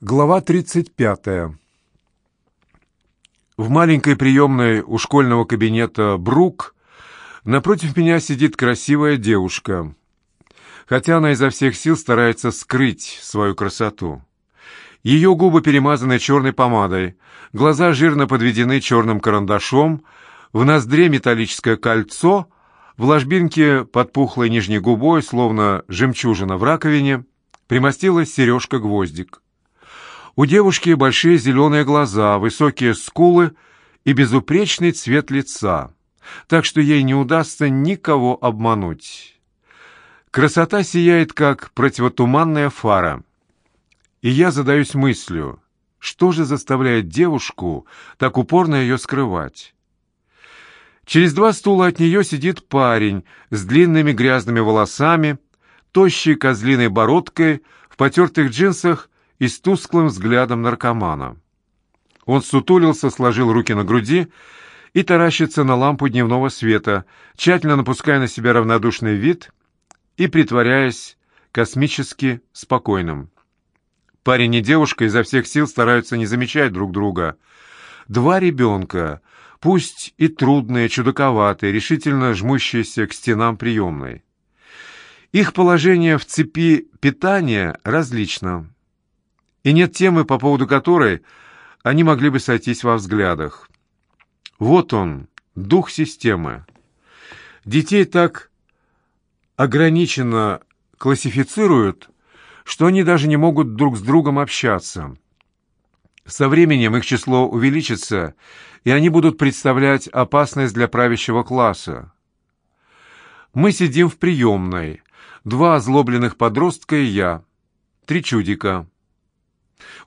Глава 35. В маленькой приемной у школьного кабинета «Брук» напротив меня сидит красивая девушка, хотя она изо всех сил старается скрыть свою красоту. Ее губы перемазаны черной помадой, глаза жирно подведены черным карандашом, в ноздре металлическое кольцо, в ложбинке под пухлой нижней губой, словно жемчужина в раковине, примостилась сережка-гвоздик. У девушки большие зеленые глаза, высокие скулы и безупречный цвет лица, так что ей не удастся никого обмануть. Красота сияет, как противотуманная фара. И я задаюсь мыслью, что же заставляет девушку так упорно ее скрывать? Через два стула от нее сидит парень с длинными грязными волосами, тощей козлиной бородкой, в потертых джинсах и с тусклым взглядом наркомана. Он сутулился, сложил руки на груди и таращится на лампу дневного света, тщательно напуская на себя равнодушный вид и притворяясь космически спокойным. Парень и девушка изо всех сил стараются не замечать друг друга. Два ребенка, пусть и трудные, чудаковатые, решительно жмущиеся к стенам приемной. Их положение в цепи питания различно и нет темы, по поводу которой они могли бы сойтись во взглядах. Вот он, дух системы. Детей так ограниченно классифицируют, что они даже не могут друг с другом общаться. Со временем их число увеличится, и они будут представлять опасность для правящего класса. Мы сидим в приемной, два озлобленных подростка и я, три чудика.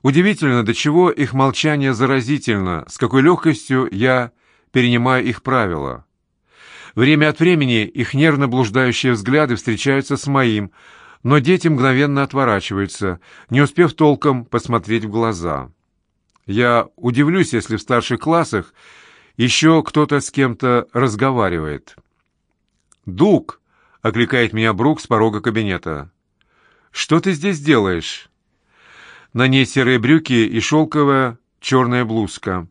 Удивительно, до чего их молчание заразительно, с какой легкостью я перенимаю их правила. Время от времени их нервно блуждающие взгляды встречаются с моим, но дети мгновенно отворачиваются, не успев толком посмотреть в глаза. Я удивлюсь, если в старших классах еще кто-то с кем-то разговаривает. «Дук!» — окликает меня Брук с порога кабинета. «Что ты здесь делаешь?» На ней серые брюки и шелковая черная блузка.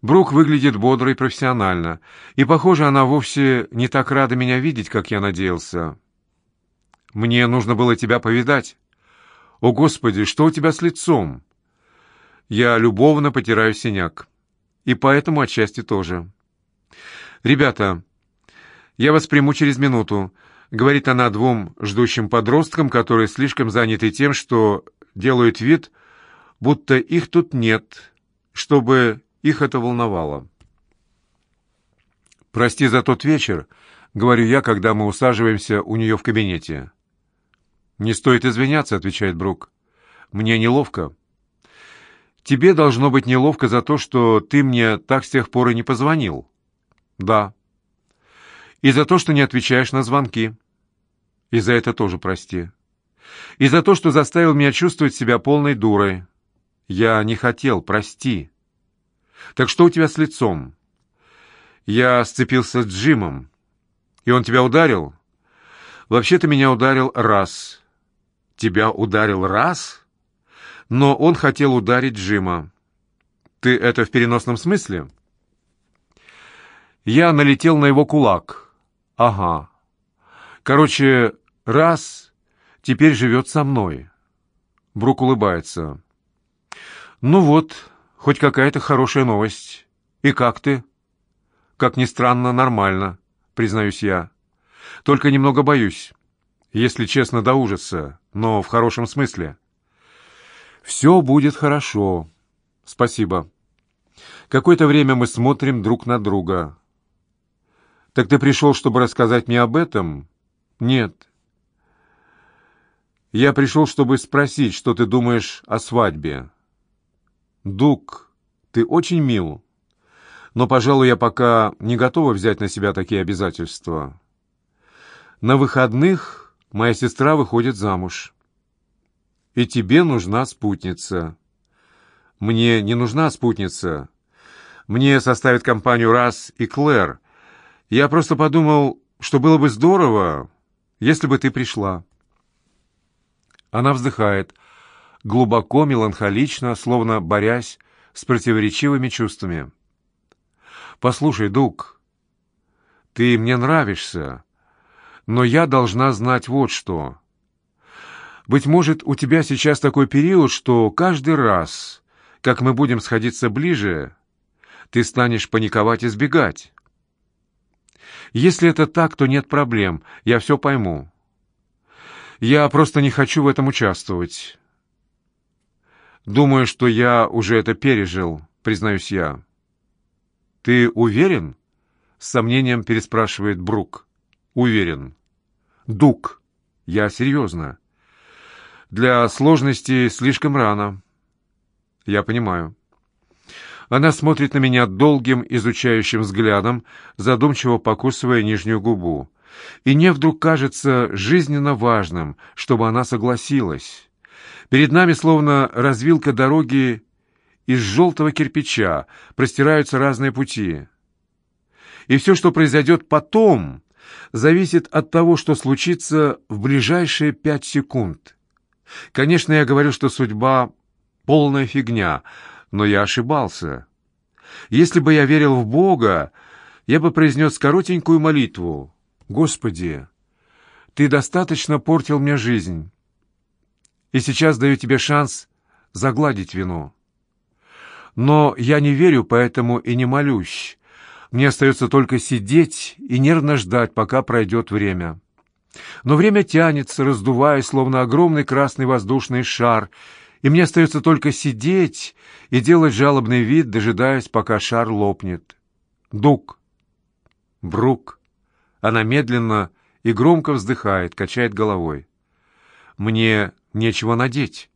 Брук выглядит бодро и профессионально, и, похоже, она вовсе не так рада меня видеть, как я надеялся. «Мне нужно было тебя повидать. О, Господи, что у тебя с лицом?» Я любовно потираю синяк. И поэтому отчасти тоже. «Ребята, я вас приму через минуту», — говорит она двум ждущим подросткам, которые слишком заняты тем, что делают вид, будто их тут нет, чтобы их это волновало. «Прости за тот вечер», — говорю я, когда мы усаживаемся у нее в кабинете. «Не стоит извиняться», — отвечает Брук. «Мне неловко». «Тебе должно быть неловко за то, что ты мне так с тех пор и не позвонил». «Да». «И за то, что не отвечаешь на звонки». «И за это тоже прости» и за то, что заставил меня чувствовать себя полной дурой. Я не хотел, прости. Так что у тебя с лицом? Я сцепился с Джимом. И он тебя ударил? Вообще-то меня ударил раз. Тебя ударил раз? Но он хотел ударить Джима. Ты это в переносном смысле? Я налетел на его кулак. Ага. Короче, раз теперь живет со мной. Брук улыбается. «Ну вот, хоть какая-то хорошая новость. И как ты?» «Как ни странно, нормально», — признаюсь я. «Только немного боюсь. Если честно, до ужаса, но в хорошем смысле». «Все будет хорошо. Спасибо». Какое-то время мы смотрим друг на друга. «Так ты пришел, чтобы рассказать мне об этом?» «Нет, я пришел, чтобы спросить, что ты думаешь о свадьбе. Дук, ты очень мил, но, пожалуй, я пока не готова взять на себя такие обязательства. На выходных моя сестра выходит замуж. И тебе нужна спутница. Мне не нужна спутница. Мне составит компанию Раз и Клэр. Я просто подумал, что было бы здорово, если бы ты пришла. Она вздыхает. глубоко, меланхолично, словно борясь с противоречивыми чувствами. «Послушай, Дуг, ты мне нравишься, но я должна знать вот что. Быть может, у тебя сейчас такой период, что каждый раз, как мы будем сходиться ближе, ты станешь паниковать и сбегать. Если это так, то нет проблем, я все пойму. Я просто не хочу в этом участвовать. Думаю, что я уже это пережил, признаюсь я. Ты уверен? С сомнением переспрашивает Брук. Уверен. Дук. Я серьезно. Для сложности слишком рано. Я понимаю. Она смотрит на меня долгим, изучающим взглядом, задумчиво покусывая нижнюю губу. И мне вдруг кажется жизненно важным, чтобы она согласилась. Перед нами словно развилка дороги из желтого кирпича, простираются разные пути. И все, что произойдет потом, зависит от того, что случится в ближайшие пять секунд. Конечно, я говорю, что судьба — полная фигня — но я ошибался. Если бы я верил в Бога, я бы произнес коротенькую молитву. «Господи, Ты достаточно портил мне жизнь, и сейчас даю Тебе шанс загладить вину. Но я не верю, поэтому и не молюсь. Мне остается только сидеть и нервно ждать, пока пройдет время. Но время тянется, раздуваясь, словно огромный красный воздушный шар, и мне остается только сидеть и делать жалобный вид, дожидаясь, пока шар лопнет. Дук. Брук. Она медленно и громко вздыхает, качает головой. Мне нечего надеть.